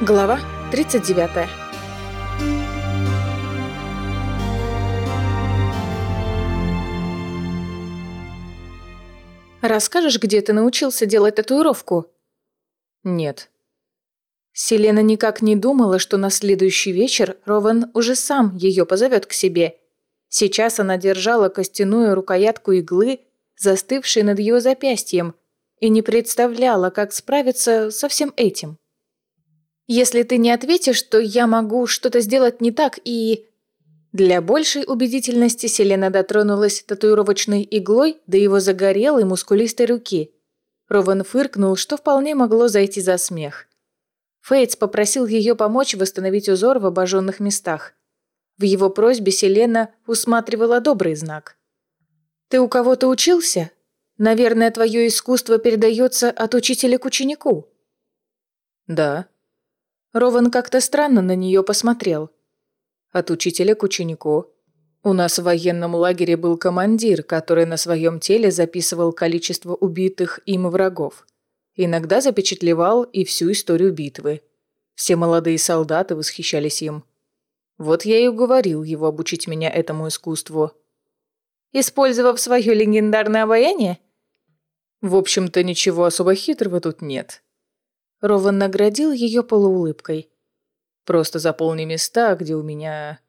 Глава 39 «Расскажешь, где ты научился делать татуировку?» «Нет». Селена никак не думала, что на следующий вечер Рован уже сам ее позовет к себе. Сейчас она держала костяную рукоятку иглы, застывшей над ее запястьем, и не представляла, как справиться со всем этим. Если ты не ответишь, то я могу что-то сделать не так и...» Для большей убедительности Селена дотронулась татуировочной иглой до его загорелой мускулистой руки. Рован фыркнул, что вполне могло зайти за смех. Фейтс попросил ее помочь восстановить узор в обожженных местах. В его просьбе Селена усматривала добрый знак. «Ты у кого-то учился? Наверное, твое искусство передается от учителя к ученику». «Да», Рован как-то странно на нее посмотрел. От учителя к ученику. У нас в военном лагере был командир, который на своем теле записывал количество убитых им врагов. Иногда запечатлевал и всю историю битвы. Все молодые солдаты восхищались им. Вот я и уговорил его обучить меня этому искусству. Использовав свое легендарное обаяние? В общем-то, ничего особо хитрого тут нет. Рован наградил ее полуулыбкой. «Просто заполни места, где у меня...»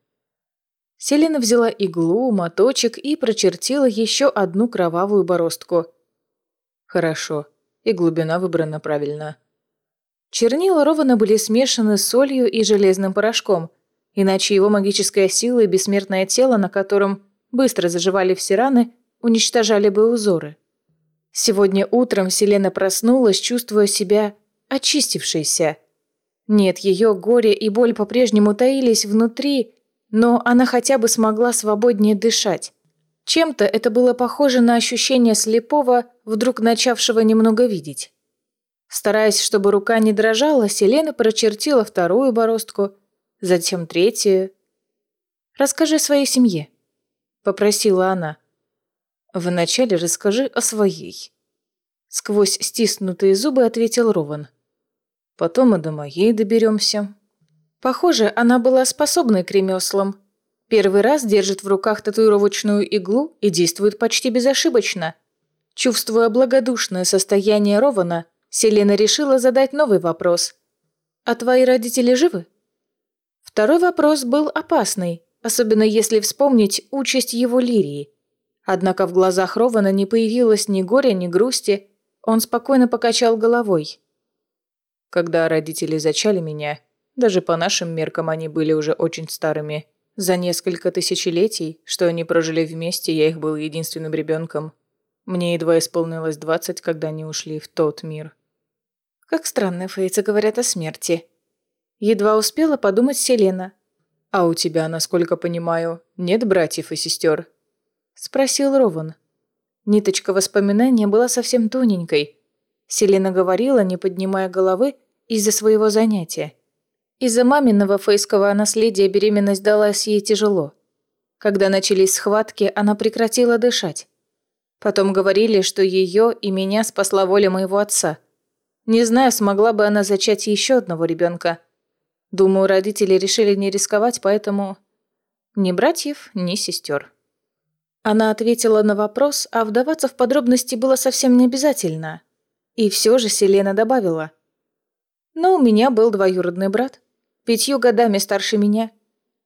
Селена взяла иглу, моточек и прочертила еще одну кровавую бороздку. «Хорошо, и глубина выбрана правильно». Чернила Рована были смешаны с солью и железным порошком, иначе его магическая сила и бессмертное тело, на котором быстро заживали все раны, уничтожали бы узоры. Сегодня утром Селена проснулась, чувствуя себя очистившейся. Нет, ее горе и боль по-прежнему таились внутри, но она хотя бы смогла свободнее дышать. Чем-то это было похоже на ощущение слепого, вдруг начавшего немного видеть. Стараясь, чтобы рука не дрожала, Селена прочертила вторую бороздку, затем третью. «Расскажи своей семье», — попросила она. «Вначале расскажи о своей». Сквозь стиснутые зубы ответил Рован. Потом и до моей доберемся. Похоже, она была способной к ремеслам. Первый раз держит в руках татуировочную иглу и действует почти безошибочно. Чувствуя благодушное состояние Рована, Селена решила задать новый вопрос. «А твои родители живы?» Второй вопрос был опасный, особенно если вспомнить участь его лирии. Однако в глазах Рована не появилось ни горя, ни грусти, он спокойно покачал головой. Когда родители зачали меня, даже по нашим меркам они были уже очень старыми. За несколько тысячелетий, что они прожили вместе, я их был единственным ребенком. Мне едва исполнилось двадцать, когда они ушли в тот мир. Как странно фейцы говорят о смерти. Едва успела подумать Селена. «А у тебя, насколько понимаю, нет братьев и сестер?» Спросил Рован. Ниточка воспоминания была совсем тоненькой, Селена говорила, не поднимая головы, из-за своего занятия. Из-за маминого фейского наследия беременность далась ей тяжело. Когда начались схватки, она прекратила дышать. Потом говорили, что ее и меня спасла воля моего отца. Не знаю, смогла бы она зачать еще одного ребенка. Думаю, родители решили не рисковать, поэтому... Ни братьев, ни сестер. Она ответила на вопрос, а вдаваться в подробности было совсем не обязательно. И все же Селена добавила. «Но у меня был двоюродный брат, пятью годами старше меня.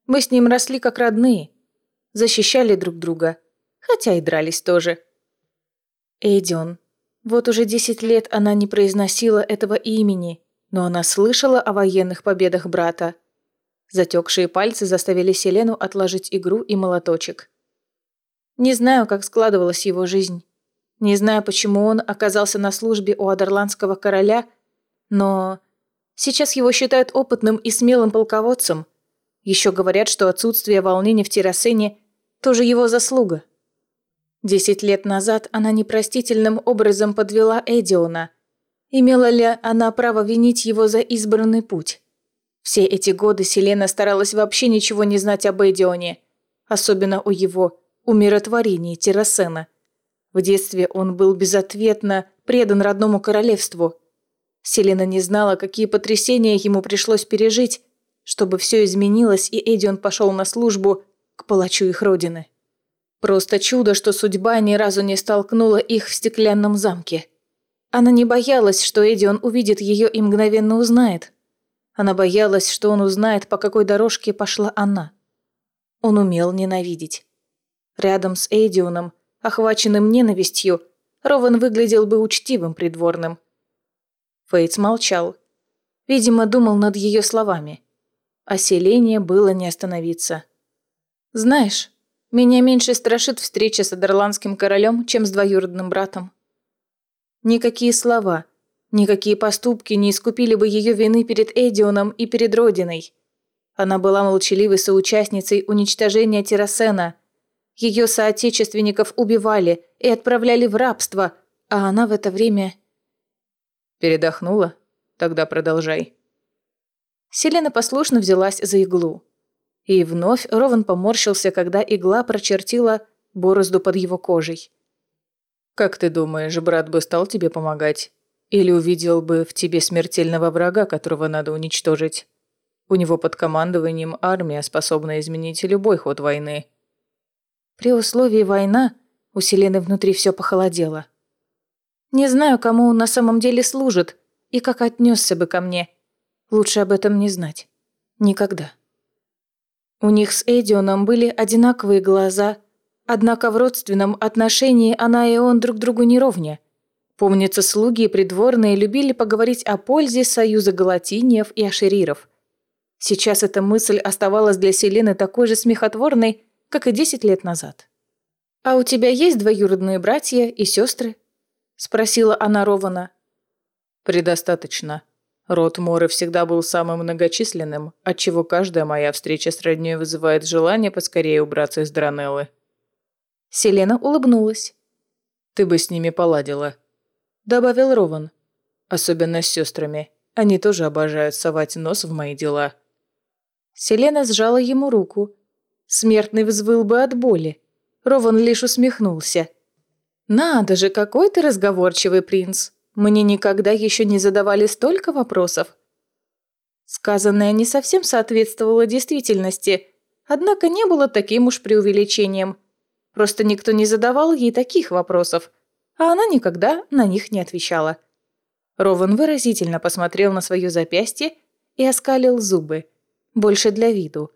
Мы с ним росли как родные, защищали друг друга, хотя и дрались тоже». Эйдион. Вот уже десять лет она не произносила этого имени, но она слышала о военных победах брата. Затекшие пальцы заставили Селену отложить игру и молоточек. Не знаю, как складывалась его жизнь. Не знаю, почему он оказался на службе у Адерландского короля, но сейчас его считают опытным и смелым полководцем. Еще говорят, что отсутствие волнений в Террасене тоже его заслуга. Десять лет назад она непростительным образом подвела Эдиона. Имела ли она право винить его за избранный путь? Все эти годы Селена старалась вообще ничего не знать об Эдионе, особенно о его умиротворении Террасена. В детстве он был безответно предан родному королевству. Селена не знала, какие потрясения ему пришлось пережить, чтобы все изменилось, и Эдион пошел на службу к палачу их родины. Просто чудо, что судьба ни разу не столкнула их в стеклянном замке. Она не боялась, что Эдион увидит ее и мгновенно узнает. Она боялась, что он узнает, по какой дорожке пошла она. Он умел ненавидеть. Рядом с Эдионом, охваченным ненавистью, Рован выглядел бы учтивым придворным. Фейтс молчал. Видимо, думал над ее словами. А селение было не остановиться. «Знаешь, меня меньше страшит встреча с Адерландским королем, чем с двоюродным братом». Никакие слова, никакие поступки не искупили бы ее вины перед Эдионом и перед Родиной. Она была молчаливой соучастницей уничтожения Террасена. Ее соотечественников убивали и отправляли в рабство, а она в это время... Передохнула? Тогда продолжай. Селена послушно взялась за иглу. И вновь Рован поморщился, когда игла прочертила борозду под его кожей. «Как ты думаешь, брат бы стал тебе помогать? Или увидел бы в тебе смертельного врага, которого надо уничтожить?» У него под командованием армия, способная изменить любой ход войны. При условии война у Селены внутри все похолодело. Не знаю, кому он на самом деле служит и как отнесся бы ко мне. Лучше об этом не знать. Никогда. У них с Эдионом были одинаковые глаза, однако в родственном отношении она и он друг другу не ровня. Помнится, слуги и придворные любили поговорить о пользе союза галатиниев и ашериров – Сейчас эта мысль оставалась для Селены такой же смехотворной, как и десять лет назад. «А у тебя есть двоюродные братья и сестры?» – спросила она Рована. «Предостаточно. Род Моры всегда был самым многочисленным, отчего каждая моя встреча с роднёй вызывает желание поскорее убраться из Дранеллы». Селена улыбнулась. «Ты бы с ними поладила», – добавил Рован. «Особенно с сестрами. Они тоже обожают совать нос в мои дела». Селена сжала ему руку. Смертный взвыл бы от боли. Рован лишь усмехнулся. «Надо же, какой ты разговорчивый принц! Мне никогда еще не задавали столько вопросов!» Сказанное не совсем соответствовало действительности, однако не было таким уж преувеличением. Просто никто не задавал ей таких вопросов, а она никогда на них не отвечала. Рован выразительно посмотрел на свое запястье и оскалил зубы – больше для виду.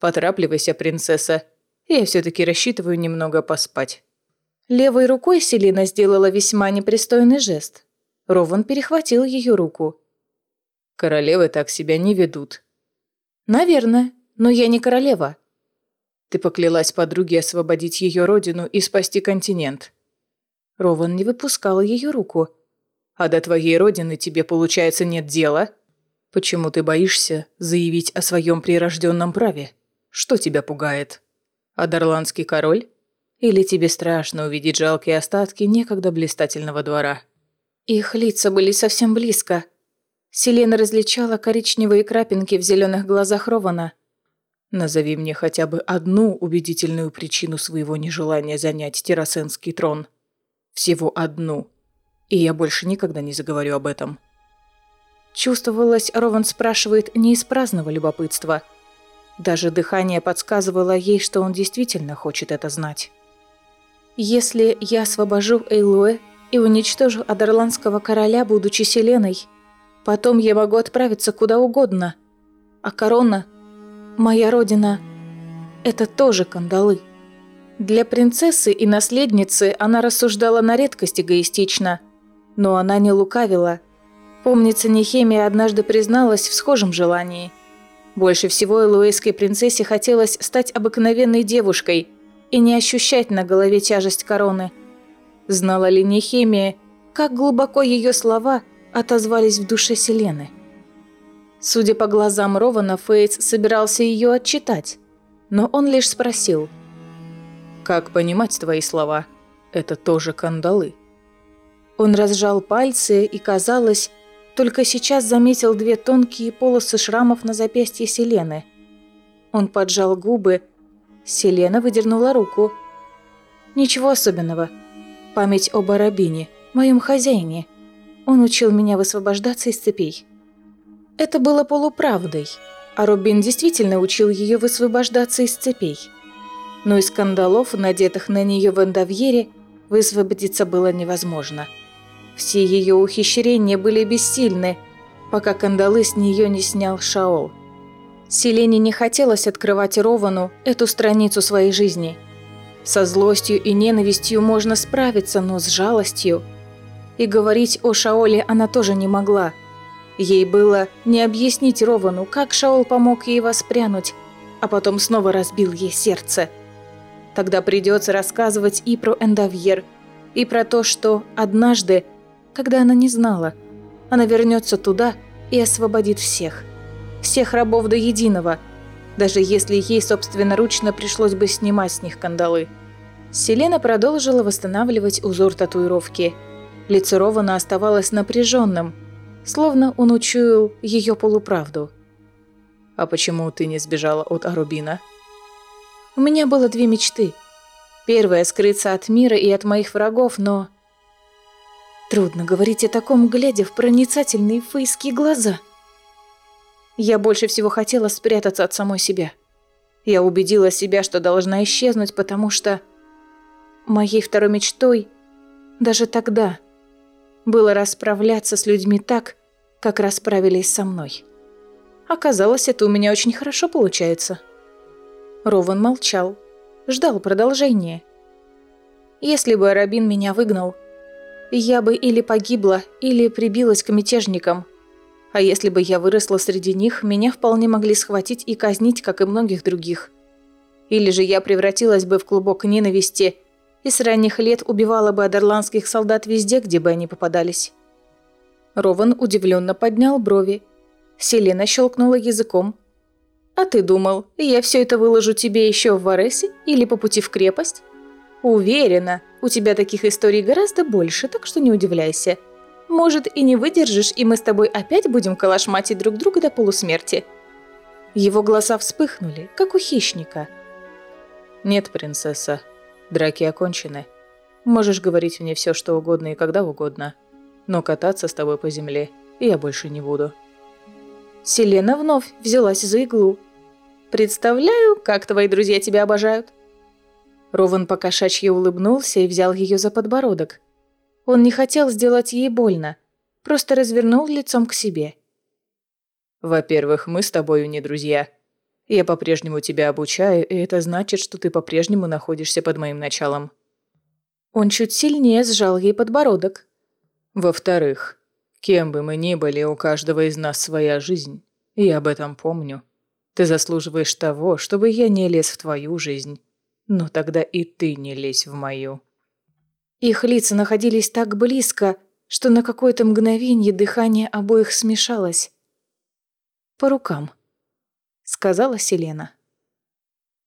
«Поторапливайся, принцесса. Я все-таки рассчитываю немного поспать». Левой рукой Селина сделала весьма непристойный жест. Рован перехватил ее руку. «Королевы так себя не ведут». «Наверное, но я не королева». «Ты поклялась подруге освободить ее родину и спасти континент». Рован не выпускал ее руку. «А до твоей родины тебе, получается, нет дела?» Почему ты боишься заявить о своем прирожденном праве? Что тебя пугает? Адерландский король? Или тебе страшно увидеть жалкие остатки некогда блистательного двора? Их лица были совсем близко. Селена различала коричневые крапинки в зеленых глазах Рована. Назови мне хотя бы одну убедительную причину своего нежелания занять террасенский трон. Всего одну. И я больше никогда не заговорю об этом. Чувствовалось, Рован спрашивает не из праздного любопытства. Даже дыхание подсказывало ей, что он действительно хочет это знать. «Если я освобожу Эйлуэ и уничтожу Адерландского короля, будучи Селеной, потом я могу отправиться куда угодно. А корона, моя родина, это тоже кандалы». Для принцессы и наследницы она рассуждала на редкость эгоистично, но она не лукавила – Помнится, Нехемия однажды призналась в схожем желании. Больше всего элуэйской принцессе хотелось стать обыкновенной девушкой и не ощущать на голове тяжесть короны. Знала ли Нехемия, как глубоко ее слова отозвались в душе Селены? Судя по глазам Рована, Фейтс собирался ее отчитать, но он лишь спросил. «Как понимать твои слова? Это тоже кандалы». Он разжал пальцы и, казалось, только сейчас заметил две тонкие полосы шрамов на запястье Селены. Он поджал губы. Селена выдернула руку. «Ничего особенного. Память о Барабине, моем хозяине. Он учил меня высвобождаться из цепей. Это было полуправдой, а Робин действительно учил ее высвобождаться из цепей. Но из скандалов, надетых на нее в Эндовьере, высвободиться было невозможно. Все ее ухищрения были бессильны, пока кандалы с нее не снял Шаол. Селене не хотелось открывать Ровану эту страницу своей жизни. Со злостью и ненавистью можно справиться, но с жалостью. И говорить о Шаоле она тоже не могла. Ей было не объяснить Ровану, как Шаол помог ей воспрянуть, а потом снова разбил ей сердце. Тогда придется рассказывать и про Эндовьер, и про то, что однажды, когда она не знала, она вернется туда и освободит всех – всех рабов до единого, даже если ей собственноручно пришлось бы снимать с них кандалы. Селена продолжила восстанавливать узор татуировки. Лицо Рована оставалось напряженным, словно он учуял ее полуправду. «А почему ты не сбежала от Арубина?» «У меня было две мечты. Первая – скрыться от мира и от моих врагов, но...» Трудно говорить о таком, глядя в проницательные фейские глаза – я больше всего хотела спрятаться от самой себя. Я убедила себя, что должна исчезнуть, потому что... Моей второй мечтой, даже тогда, было расправляться с людьми так, как расправились со мной. Оказалось, это у меня очень хорошо получается. Рован молчал, ждал продолжения. Если бы Арабин меня выгнал, я бы или погибла, или прибилась к мятежникам, а если бы я выросла среди них, меня вполне могли схватить и казнить, как и многих других. Или же я превратилась бы в клубок ненависти и с ранних лет убивала бы адерландских солдат везде, где бы они попадались. Рован удивленно поднял брови. Селена щелкнула языком. «А ты думал, я все это выложу тебе еще в Варесе или по пути в крепость?» «Уверена, у тебя таких историй гораздо больше, так что не удивляйся». Может, и не выдержишь, и мы с тобой опять будем калашматить друг друга до полусмерти». Его глаза вспыхнули, как у хищника. «Нет, принцесса, драки окончены. Можешь говорить мне все, что угодно и когда угодно, но кататься с тобой по земле я больше не буду». Селена вновь взялась за иглу. «Представляю, как твои друзья тебя обожают». Рован покошачьи улыбнулся и взял ее за подбородок. Он не хотел сделать ей больно, просто развернул лицом к себе. «Во-первых, мы с тобою не друзья. Я по-прежнему тебя обучаю, и это значит, что ты по-прежнему находишься под моим началом». Он чуть сильнее сжал ей подбородок. «Во-вторых, кем бы мы ни были, у каждого из нас своя жизнь. Я об этом помню. Ты заслуживаешь того, чтобы я не лез в твою жизнь. Но тогда и ты не лезь в мою». Их лица находились так близко, что на какое-то мгновение дыхание обоих смешалось. «По рукам», — сказала Селена.